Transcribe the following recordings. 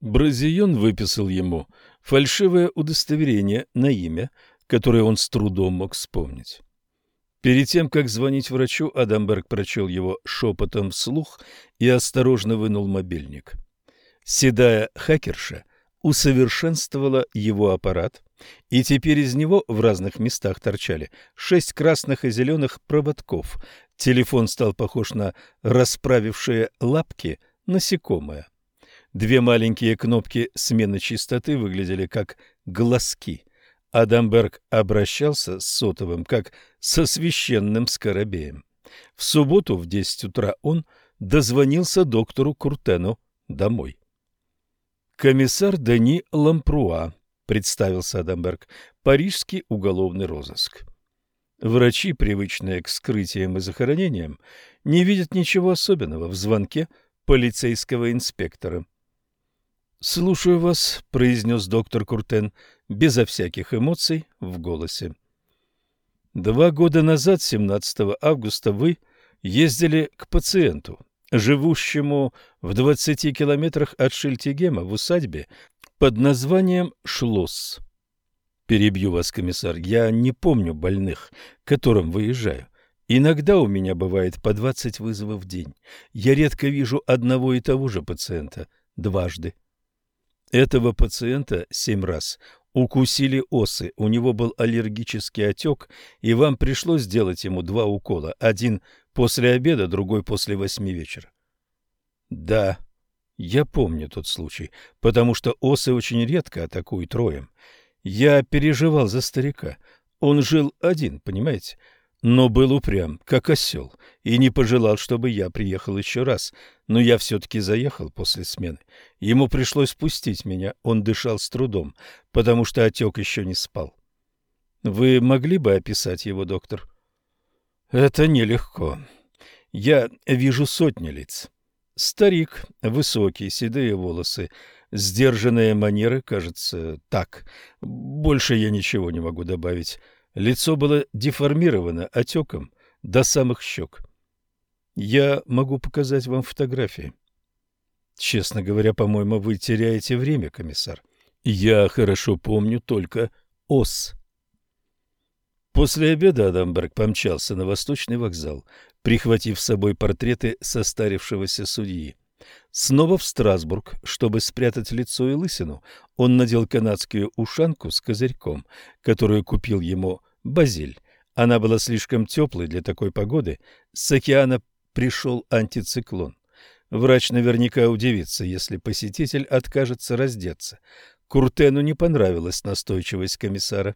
Бразион выписал ему фальшивое удостоверение на имя, которое он с трудом мог вспомнить. Перед тем, как звонить врачу, Адамберг прочел его шепотом вслух и осторожно вынул мобильник. Седая хакерша усовершенствовала его аппарат, и теперь из него в разных местах торчали шесть красных и зеленых проводков. Телефон стал похож на расправившие лапки насекомое. Две маленькие кнопки смены частоты выглядели как глазки. Адамберг обращался с сотовым как со священным скоробеем. В субботу в 10 утра он дозвонился доктору Куртену домой. «Комиссар Дани Лампруа», — представился Адамберг, — «парижский уголовный розыск». Врачи, привычные к скрытиям и захоронениям, не видят ничего особенного в звонке полицейского инспектора. «Слушаю вас», — произнес доктор Куртен, безо всяких эмоций, в голосе. «Два года назад, 17 августа, вы ездили к пациенту, живущему в 20 километрах от Шильтигема в усадьбе под названием Шлосс. Перебью вас, комиссар, я не помню больных, к которым выезжаю. Иногда у меня бывает по 20 вызовов в день. Я редко вижу одного и того же пациента дважды. Этого пациента семь раз укусили осы, у него был аллергический отек, и вам пришлось сделать ему два укола, один после обеда, другой после восьми вечера. Да, я помню тот случай, потому что осы очень редко атакуют роем. Я переживал за старика. Он жил один, понимаете? Но был упрям, как осел, и не пожелал, чтобы я приехал еще раз, но я все-таки заехал после смены. Ему пришлось спустить меня, он дышал с трудом, потому что отек еще не спал. Вы могли бы описать его, доктор? Это нелегко. Я вижу сотни лиц. Старик, высокие, седые волосы, сдержанные манеры, кажется, так. Больше я ничего не могу добавить. Лицо было деформировано отеком до самых щек. Я могу показать вам фотографии. Честно говоря, по-моему, вы теряете время, комиссар. Я хорошо помню только ОС. После обеда Адамберг помчался на Восточный вокзал, прихватив с собой портреты состарившегося судьи. Снова в Страсбург, чтобы спрятать лицо и лысину, он надел канадскую ушанку с козырьком, которую купил ему Базиль. Она была слишком теплой для такой погоды. С океана пришел антициклон. Врач наверняка удивится, если посетитель откажется раздеться. Куртену не понравилась настойчивость комиссара.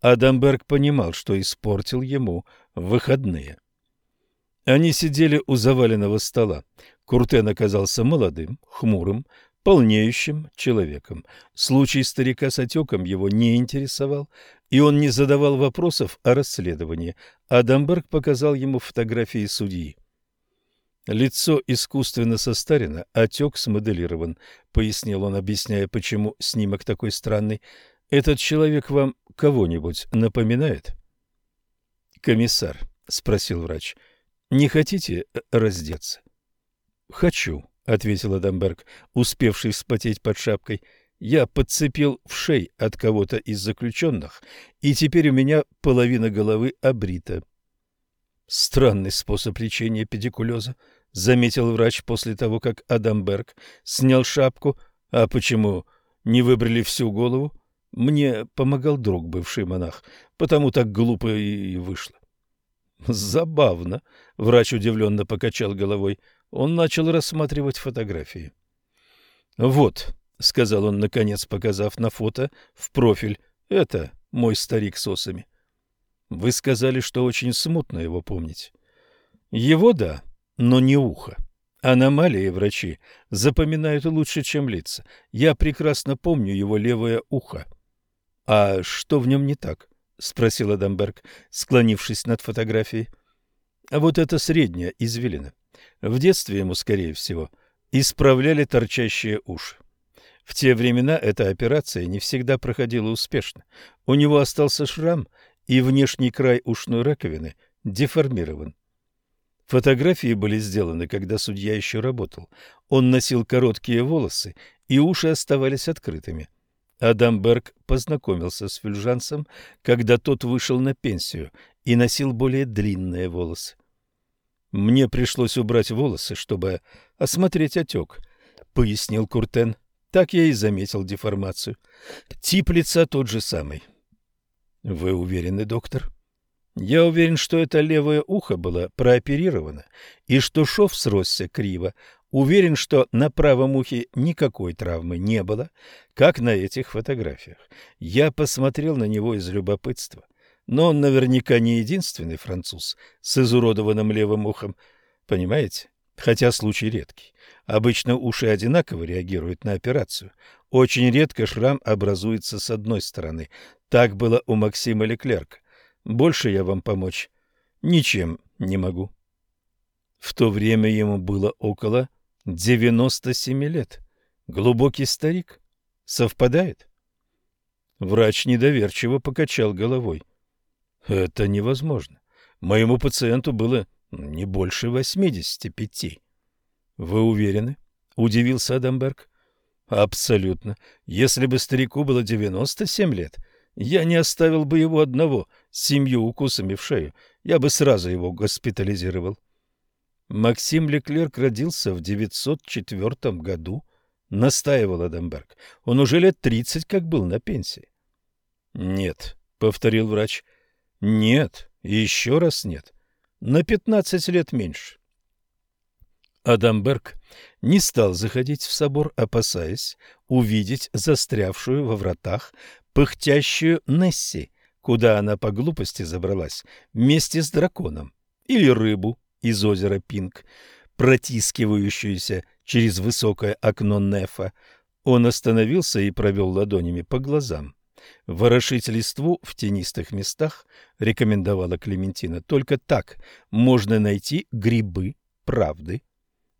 Адамберг понимал, что испортил ему выходные. Они сидели у заваленного стола. Куртен оказался молодым, хмурым, полнеющим человеком. Случай старика с отеком его не интересовал, и он не задавал вопросов о расследовании. Адамберг показал ему фотографии судьи. «Лицо искусственно состарено, отек смоделирован», — пояснил он, объясняя, почему снимок такой странный. «Этот человек вам кого-нибудь напоминает?» «Комиссар», — спросил врач, — «не хотите э, раздеться?» «Хочу», — ответил Адамберг, успевший вспотеть под шапкой. «Я подцепил в шей от кого-то из заключенных, и теперь у меня половина головы обрита». «Странный способ лечения педикулеза», — заметил врач после того, как Адамберг снял шапку. «А почему не выбрали всю голову? Мне помогал друг, бывший монах, потому так глупо и вышло». «Забавно», — врач удивленно покачал головой. Он начал рассматривать фотографии. «Вот», — сказал он, наконец показав на фото в профиль, — «это мой старик с осами». «Вы сказали, что очень смутно его помнить». «Его, да, но не ухо. Аномалии врачи запоминают лучше, чем лица. Я прекрасно помню его левое ухо». «А что в нем не так?» — спросил Адамберг, склонившись над фотографией. «А вот это средняя извилина. В детстве ему, скорее всего, исправляли торчащие уши. В те времена эта операция не всегда проходила успешно. У него остался шрам, и внешний край ушной раковины деформирован. Фотографии были сделаны, когда судья еще работал. Он носил короткие волосы, и уши оставались открытыми. Адамберг познакомился с Фюльжанцем, когда тот вышел на пенсию и носил более длинные волосы. «Мне пришлось убрать волосы, чтобы осмотреть отек», — пояснил Куртен. Так я и заметил деформацию. Тип лица тот же самый. «Вы уверены, доктор?» «Я уверен, что это левое ухо было прооперировано, и что шов сросся криво. Уверен, что на правом ухе никакой травмы не было, как на этих фотографиях. Я посмотрел на него из любопытства но он наверняка не единственный француз с изуродованным левым ухом. Понимаете? Хотя случай редкий. Обычно уши одинаково реагируют на операцию. Очень редко шрам образуется с одной стороны. Так было у Максима Леклерка. Больше я вам помочь ничем не могу. В то время ему было около 97 лет. Глубокий старик. Совпадает? Врач недоверчиво покачал головой. Это невозможно. Моему пациенту было не больше 85. Вы уверены? Удивился Адамберг. Абсолютно. Если бы старику было 97 лет, я не оставил бы его одного с семью укусами в шею. Я бы сразу его госпитализировал. Максим Леклерк родился в 904 году, настаивал Адамберг. Он уже лет 30 как был на пенсии. Нет, повторил врач. Нет, еще раз нет. На 15 лет меньше. Адамберг не стал заходить в собор, опасаясь увидеть застрявшую во вратах пыхтящую Несси, куда она по глупости забралась вместе с драконом, или рыбу из озера Пинг, протискивающуюся через высокое окно Нефа. Он остановился и провел ладонями по глазам. В листву в тенистых местах рекомендовала Клементина только так можно найти грибы правды.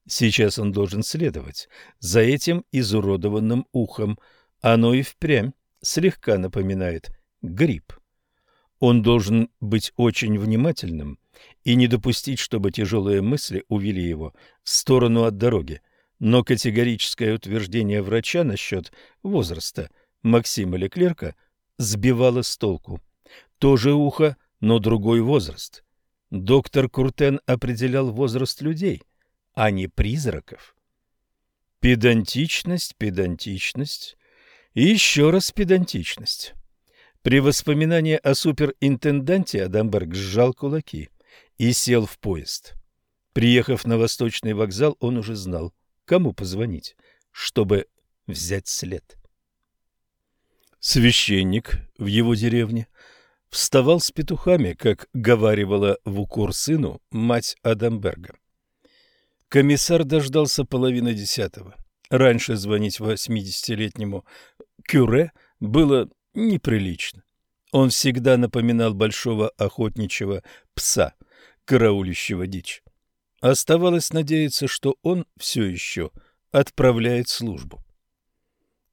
Сейчас он должен следовать за этим изуродованным ухом. Оно и впрямь слегка напоминает гриб. Он должен быть очень внимательным и не допустить, чтобы тяжелые мысли увели его в сторону от дороги. Но категорическое утверждение врача насчет возраста – Максима Леклерка сбивало с толку. То же ухо, но другой возраст. Доктор Куртен определял возраст людей, а не призраков. Педантичность, педантичность еще раз педантичность. При воспоминании о суперинтенданте Адамберг сжал кулаки и сел в поезд. Приехав на Восточный вокзал, он уже знал, кому позвонить, чтобы взять след. Священник в его деревне вставал с петухами, как говаривала Вукур сыну мать Адамберга. Комиссар дождался половины десятого. Раньше звонить восьмидесятилетнему кюре было неприлично. Он всегда напоминал большого охотничьего пса, караулищего дичь. Оставалось надеяться, что он все еще отправляет службу.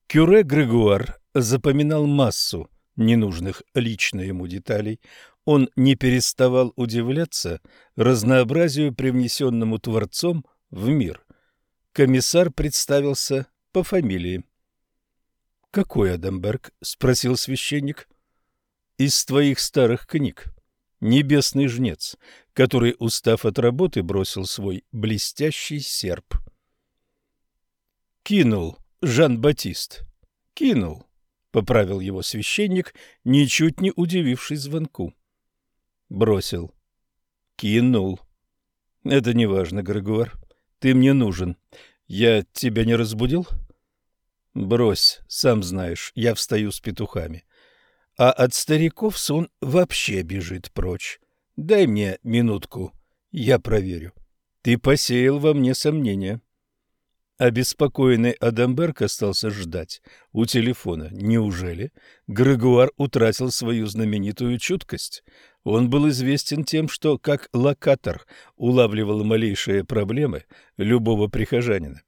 Кюре Грегуар запоминал массу ненужных лично ему деталей, он не переставал удивляться разнообразию, привнесенному Творцом в мир. Комиссар представился по фамилии. «Какой Адамберг?» — спросил священник. «Из твоих старых книг. Небесный жнец, который, устав от работы, бросил свой блестящий серп». «Кинул Жан-Батист. Кинул. — поправил его священник, ничуть не удививший звонку. Бросил. Кинул. — Это неважно, Грегуар. Ты мне нужен. Я тебя не разбудил? — Брось, сам знаешь, я встаю с петухами. А от стариков сон вообще бежит прочь. Дай мне минутку, я проверю. Ты посеял во мне сомнения. — Обеспокоенный Адамберг остался ждать у телефона. Неужели Грегуар утратил свою знаменитую чуткость? Он был известен тем, что как локатор улавливал малейшие проблемы любого прихожанина.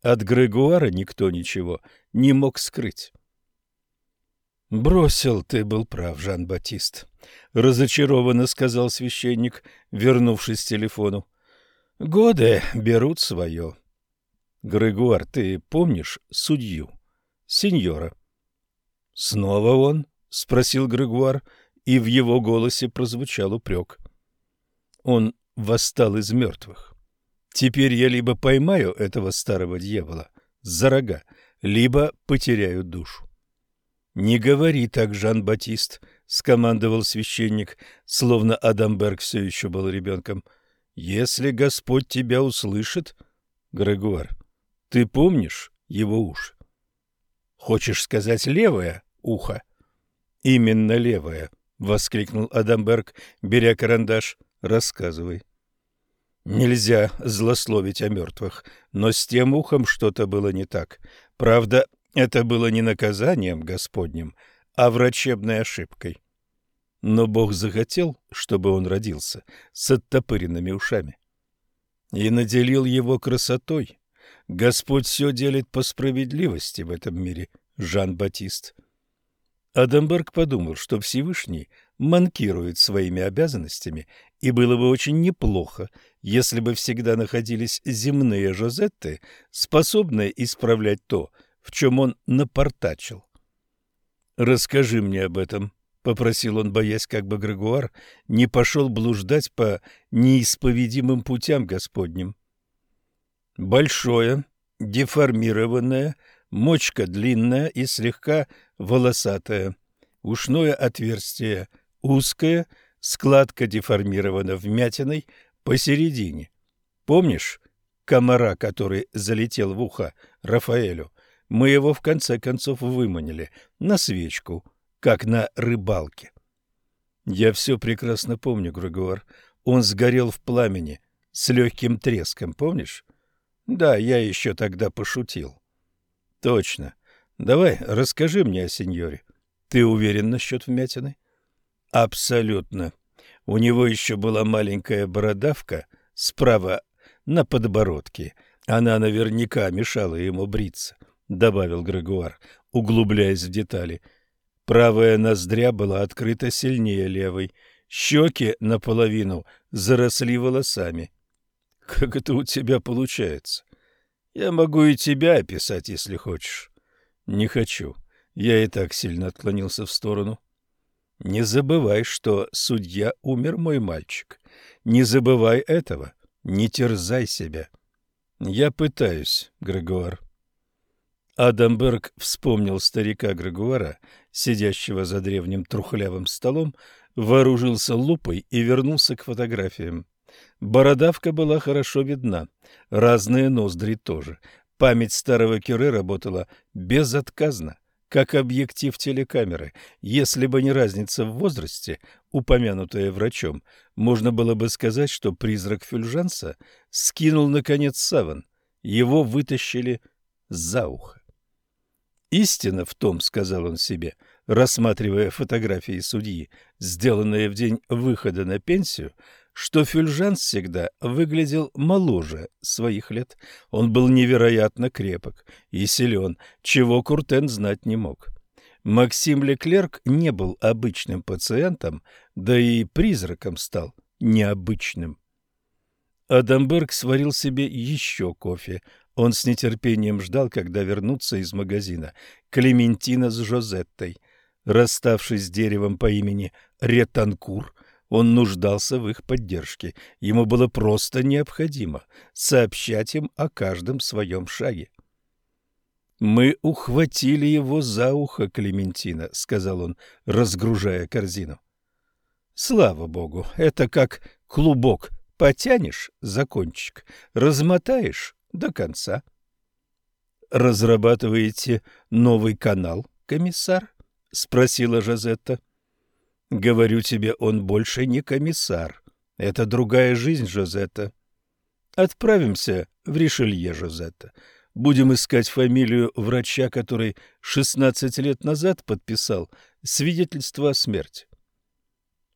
От Грегуара никто ничего не мог скрыть. «Бросил, ты был прав, Жан-Батист», — разочарованно сказал священник, вернувшись к телефону. «Годы берут свое». Грегуар, ты помнишь судью? Сеньора. Снова он? Спросил Грегуар, и в его голосе прозвучал упрек. Он восстал из мертвых. Теперь я либо поймаю этого старого дьявола за рога, либо потеряю душу. «Не говори так, Жан-Батист», — скомандовал священник, словно Адамберг все еще был ребенком. «Если Господь тебя услышит...» Грегуар, ты помнишь его уж? Хочешь сказать левое ухо? Именно левое, воскликнул Адамберг, беря карандаш. Рассказывай. Нельзя злословить о мертвых, но с тем ухом что-то было не так. Правда, это было не наказанием Господним, а врачебной ошибкой. Но Бог захотел, чтобы он родился с оттопыренными ушами и наделил его красотой, Господь все делит по справедливости в этом мире, Жан-Батист. Адамберг подумал, что Всевышний манкирует своими обязанностями, и было бы очень неплохо, если бы всегда находились земные Жозетты, способные исправлять то, в чем он напортачил. «Расскажи мне об этом», — попросил он, боясь, как бы Грегуар не пошел блуждать по неисповедимым путям Господним большое, деформированное, мочка длинная и слегка волосатая. Ушное отверстие узкое, складка деформирована вмятиной посередине. Помнишь комара, который залетел в ухо Рафаэлю? Мы его в конце концов выманили на свечку, как на рыбалке. Я все прекрасно помню, Грегуар. Он сгорел в пламени с легким треском, помнишь? Да, я еще тогда пошутил. Точно. Давай, расскажи мне о сеньоре. Ты уверен насчет вмятины? Абсолютно. У него еще была маленькая бородавка справа на подбородке. Она наверняка мешала ему бриться, добавил Грегуар, углубляясь в детали. Правая ноздря была открыта сильнее левой, щеки наполовину заросли волосами как это у тебя получается? Я могу и тебя описать, если хочешь. Не хочу. Я и так сильно отклонился в сторону. Не забывай, что судья умер, мой мальчик. Не забывай этого. Не терзай себя. Я пытаюсь, Грегуар. Адамберг вспомнил старика Грегуара, сидящего за древним трухлявым столом, вооружился лупой и вернулся к фотографиям. Бородавка была хорошо видна, разные ноздри тоже. Память старого Кюре работала безотказно, как объектив телекамеры. Если бы не разница в возрасте, упомянутая врачом, можно было бы сказать, что призрак Фюльжанса скинул, наконец, саван. Его вытащили за ухо. «Истина в том, — сказал он себе, рассматривая фотографии судьи, сделанные в день выхода на пенсию, — что Фюльжен всегда выглядел моложе своих лет. Он был невероятно крепок и силен, чего Куртен знать не мог. Максим Леклерк не был обычным пациентом, да и призраком стал необычным. Адамберг сварил себе еще кофе. Он с нетерпением ждал, когда вернутся из магазина Клементина с Жозеттой. Расставшись с деревом по имени Ретанкур – он нуждался в их поддержке. Ему было просто необходимо сообщать им о каждом своем шаге. «Мы ухватили его за ухо, Клементина», — сказал он, разгружая корзину. «Слава богу, это как клубок. Потянешь за кончик, размотаешь до конца». «Разрабатываете новый канал, комиссар?» — спросила Жазетта. Говорю тебе, он больше не комиссар. Это другая жизнь, Жозетта. Отправимся в Ришелье, Жозетта. Будем искать фамилию врача, который 16 лет назад подписал свидетельство о смерти.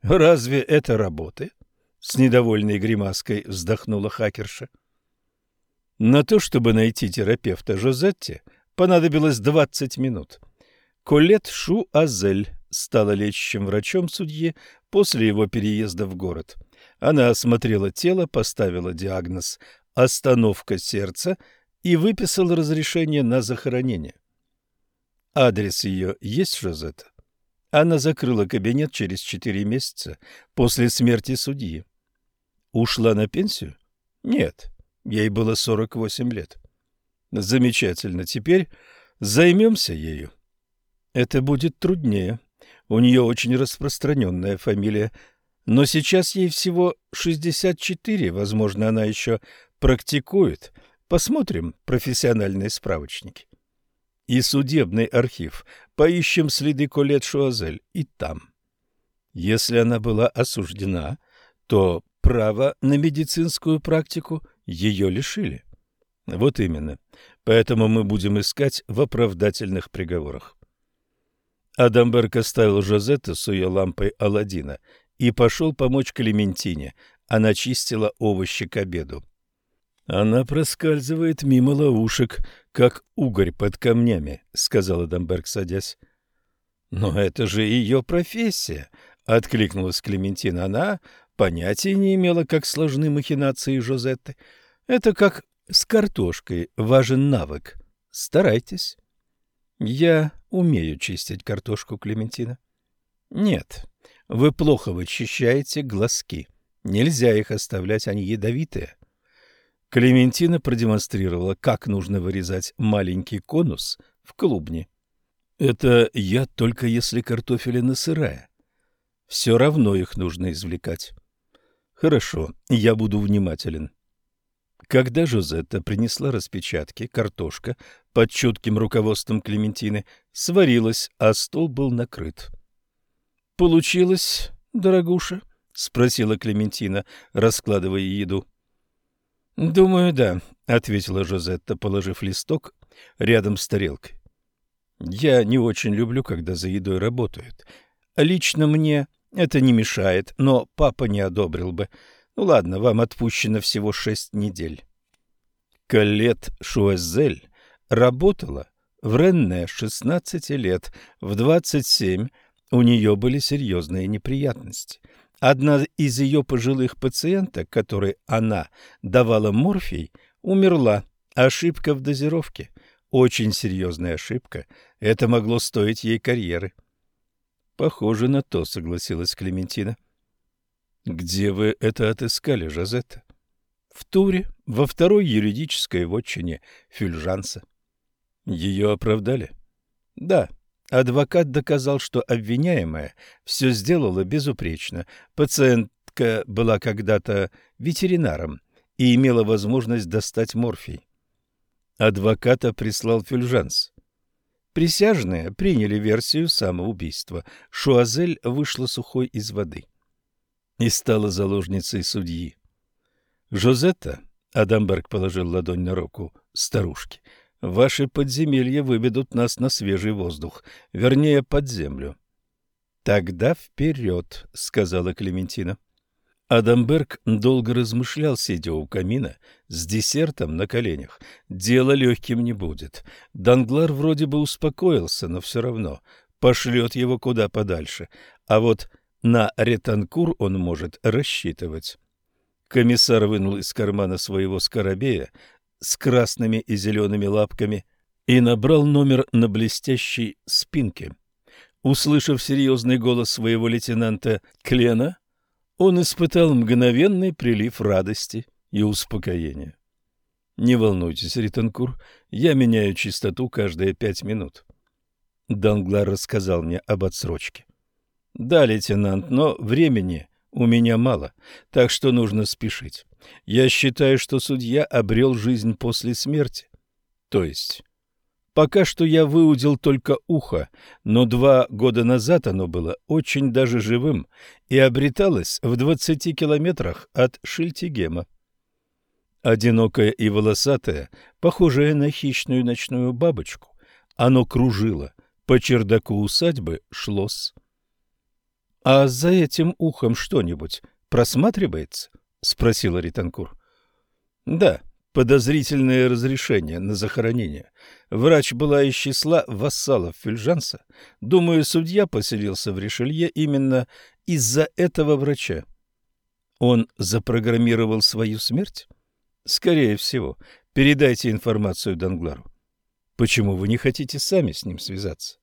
Разве это работы? С недовольной гримаской вздохнула хакерша. На то, чтобы найти терапевта Жозетте, понадобилось 20 минут. Колет Шу Азель стала лечащим врачом судьи после его переезда в город. Она осмотрела тело, поставила диагноз «остановка сердца» и выписала разрешение на захоронение. Адрес ее есть, Жозетта? Она закрыла кабинет через четыре месяца после смерти судьи. Ушла на пенсию? Нет, ей было 48 лет. Замечательно, теперь займемся ею. Это будет труднее. У нее очень распространенная фамилия, но сейчас ей всего 64, возможно, она еще практикует. Посмотрим профессиональные справочники. И судебный архив. Поищем следы Колет Шуазель и там. Если она была осуждена, то право на медицинскую практику ее лишили. Вот именно. Поэтому мы будем искать в оправдательных приговорах. Адамберг оставил Жозетту с ее лампой Аладдина и пошел помочь Клементине. Она чистила овощи к обеду. «Она проскальзывает мимо ловушек, как угорь под камнями», — сказал Адамберг, садясь. «Но это же ее профессия», — откликнулась Клементина. «Она понятия не имела, как сложны махинации Жозетты. Это как с картошкой важен навык. Старайтесь». Я умею чистить картошку, Клементина. Нет, вы плохо вычищаете глазки. Нельзя их оставлять, они ядовитые. Клементина продемонстрировала, как нужно вырезать маленький конус в клубне. Это я только если картофелина сырая. Все равно их нужно извлекать. Хорошо, я буду внимателен. Когда Жозетта принесла распечатки, картошка под чутким руководством Клементины сварилась, а стол был накрыт. «Получилось, дорогуша?» — спросила Клементина, раскладывая еду. «Думаю, да», — ответила Жозетта, положив листок рядом с тарелкой. «Я не очень люблю, когда за едой работают. Лично мне это не мешает, но папа не одобрил бы. Ну ладно, вам отпущено всего шесть недель». Калет Шуазель работала в Ренне 16 лет. В 27 у нее были серьезные неприятности. Одна из ее пожилых пациенток, которой она давала морфий, умерла. Ошибка в дозировке. Очень серьезная ошибка. Это могло стоить ей карьеры. Похоже на то, согласилась Клементина. Где вы это отыскали, Жозетта? В Туре, во второй юридической вотчине Фюльжанса. Ее оправдали? Да. Адвокат доказал, что обвиняемая все сделала безупречно. Пациентка была когда-то ветеринаром и имела возможность достать морфий. Адвоката прислал Фюльжанс. Присяжные приняли версию самоубийства. Шуазель вышла сухой из воды и стала заложницей судьи. Жозетта, Адамберг положил ладонь на руку старушки, — Ваши подземелья выведут нас на свежий воздух, вернее, под землю. «Тогда вперед», — сказала Клементина. Адамберг долго размышлял, сидя у камина, с десертом на коленях. Дело легким не будет. Данглар вроде бы успокоился, но все равно пошлет его куда подальше. А вот на ретанкур он может рассчитывать. Комиссар вынул из кармана своего скоробея с красными и зелеными лапками и набрал номер на блестящей спинке. Услышав серьезный голос своего лейтенанта Клена, он испытал мгновенный прилив радости и успокоения. «Не волнуйтесь, Ританкур, я меняю чистоту каждые пять минут». Данглар рассказал мне об отсрочке. «Да, лейтенант, но времени у меня мало, так что нужно спешить. Я считаю, что судья обрел жизнь после смерти. То есть... Пока что я выудил только ухо, но два года назад оно было очень даже живым и обреталось в 20 километрах от Шильтигема. Одинокое и волосатое, похожее на хищную ночную бабочку, оно кружило по чердаку усадьбы шлос. «А за этим ухом что-нибудь просматривается?» — спросила Ританкур. «Да, подозрительное разрешение на захоронение. Врач была из числа вассалов Фюльжанса. Думаю, судья поселился в Ришелье именно из-за этого врача». «Он запрограммировал свою смерть?» «Скорее всего. Передайте информацию Данглару». «Почему вы не хотите сами с ним связаться?»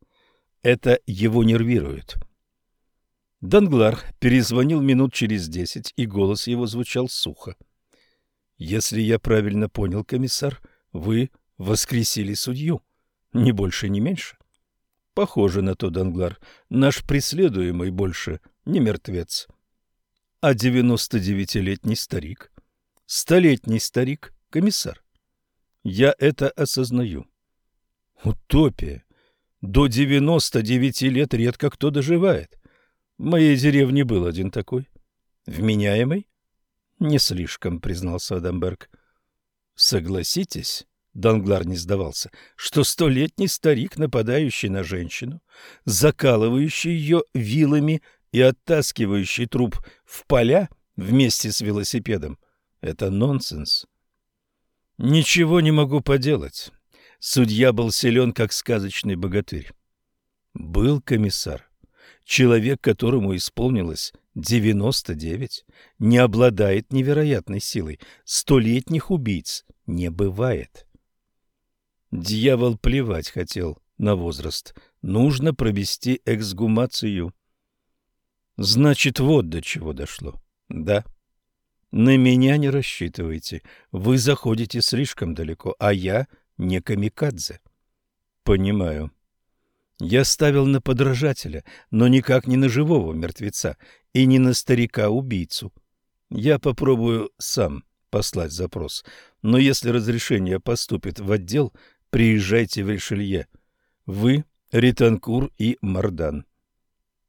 «Это его нервирует». Данглар перезвонил минут через десять, и голос его звучал сухо. «Если я правильно понял, комиссар, вы воскресили судью. Ни больше, ни меньше». «Похоже на то, Данглар. Наш преследуемый больше не мертвец». «А девяносто-девятилетний старик?» «Столетний старик, комиссар». «Я это осознаю». «Утопия. До девяносто девяти лет редко кто доживает». В Моей деревне был один такой. Вменяемый? Не слишком, признался Адамберг. Согласитесь, Данглар не сдавался, что столетний старик, нападающий на женщину, закалывающий ее вилами и оттаскивающий труп в поля вместе с велосипедом, это нонсенс. Ничего не могу поделать. Судья был силен, как сказочный богатырь. Был комиссар. Человек, которому исполнилось 99, не обладает невероятной силой. Столетних убийц не бывает. Дьявол плевать хотел на возраст. Нужно провести эксгумацию. Значит, вот до чего дошло. Да. На меня не рассчитывайте. Вы заходите слишком далеко, а я не камикадзе. Понимаю. Я ставил на подражателя, но никак не на живого мертвеца и не на старика-убийцу. Я попробую сам послать запрос, но если разрешение поступит в отдел, приезжайте в решелье. Вы, Ританкур и Мардан.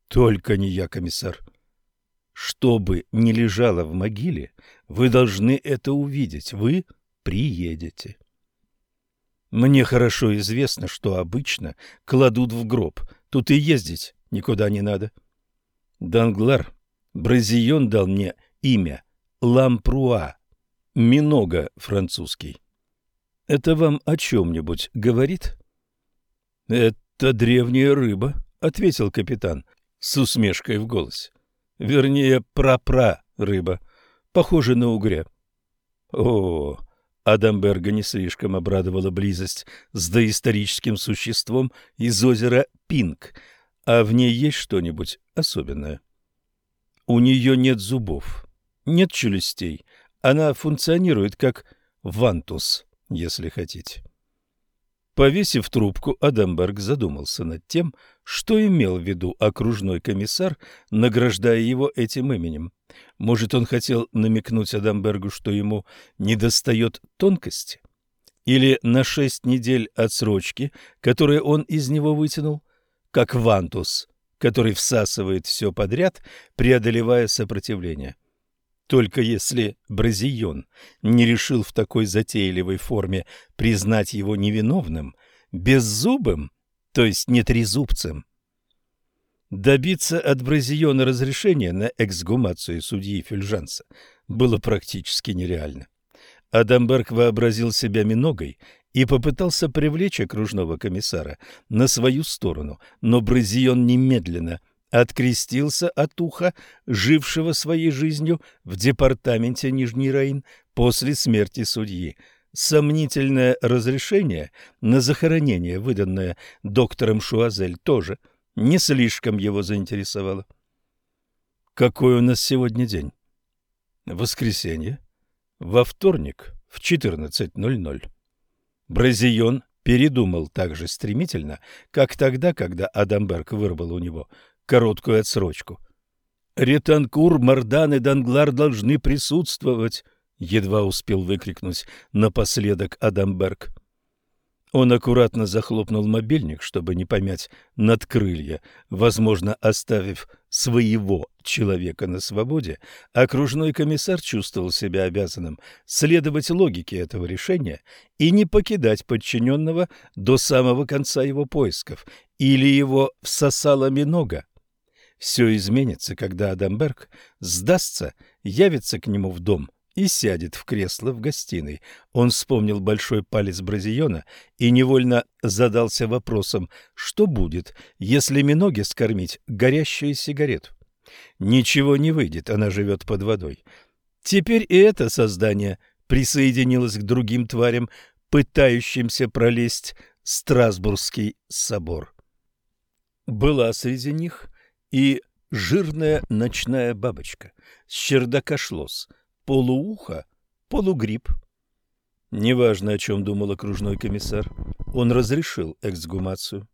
Только не я, комиссар. Что бы ни лежало в могиле, вы должны это увидеть. Вы приедете. Мне хорошо известно, что обычно кладут в гроб. Тут и ездить никуда не надо. Данглар, Бразион дал мне имя Лампруа, Минога французский. Это вам о чем-нибудь говорит? Это древняя рыба, ответил капитан с усмешкой в голос. Вернее, пра-пра рыба, похожа на угря. О, -о, -о Адамберга не слишком обрадовала близость с доисторическим существом из озера Пинг, а в ней есть что-нибудь особенное. У нее нет зубов, нет челюстей, она функционирует как вантус, если хотите. Повесив трубку, Адамберг задумался над тем, что имел в виду окружной комиссар, награждая его этим именем. Может, он хотел намекнуть Адамбергу, что ему недостает тонкости? Или на шесть недель отсрочки, которые он из него вытянул? Как вантус, который всасывает все подряд, преодолевая сопротивление. Только если Бразион не решил в такой затейливой форме признать его невиновным, беззубым, то есть нетрезубцем, Добиться от Бразиона разрешения на эксгумацию судьи Фельжанса было практически нереально. Адамберг вообразил себя миногой и попытался привлечь окружного комиссара на свою сторону, но Бразион немедленно открестился от уха жившего своей жизнью в департаменте Нижний Рейн после смерти судьи. Сомнительное разрешение на захоронение, выданное доктором Шуазель, тоже не слишком его заинтересовало. Какой у нас сегодня день? Воскресенье. Во вторник в 14.00. Бразион передумал так же стремительно, как тогда, когда Адамберг вырвал у него – короткую отсрочку. Ретанкур Мордан и Данглар должны присутствовать, едва успел выкрикнуть напоследок Адамберг. Он аккуратно захлопнул мобильник, чтобы не помять надкрылья, возможно, оставив своего человека на свободе, окружной комиссар чувствовал себя обязанным следовать логике этого решения и не покидать подчиненного до самого конца его поисков, или его всосало минога. Все изменится, когда Адамберг сдастся, явится к нему в дом и сядет в кресло в гостиной. Он вспомнил большой палец Бразиона и невольно задался вопросом, что будет, если Миноге скормить горящую сигарету. Ничего не выйдет, она живет под водой. Теперь и это создание присоединилось к другим тварям, пытающимся пролезть Страсбургский собор. Была среди них и жирная ночная бабочка, с чердакошлос, полуухо, полугриб. Неважно, о чем думал окружной комиссар, он разрешил эксгумацию.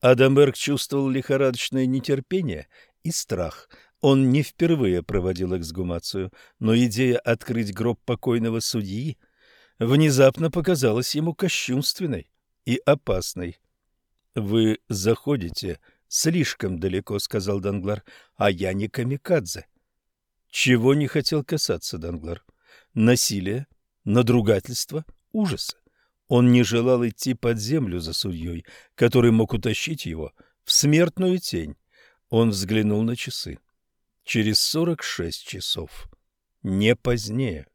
Адамберг чувствовал лихорадочное нетерпение и страх. Он не впервые проводил эксгумацию, но идея открыть гроб покойного судьи внезапно показалась ему кощунственной и опасной. «Вы заходите Слишком далеко, — сказал Данглар, — а я не камикадзе. Чего не хотел касаться Данглар? Насилие, надругательство, ужаса. Он не желал идти под землю за судьей, который мог утащить его в смертную тень. Он взглянул на часы. Через сорок шесть часов. Не позднее.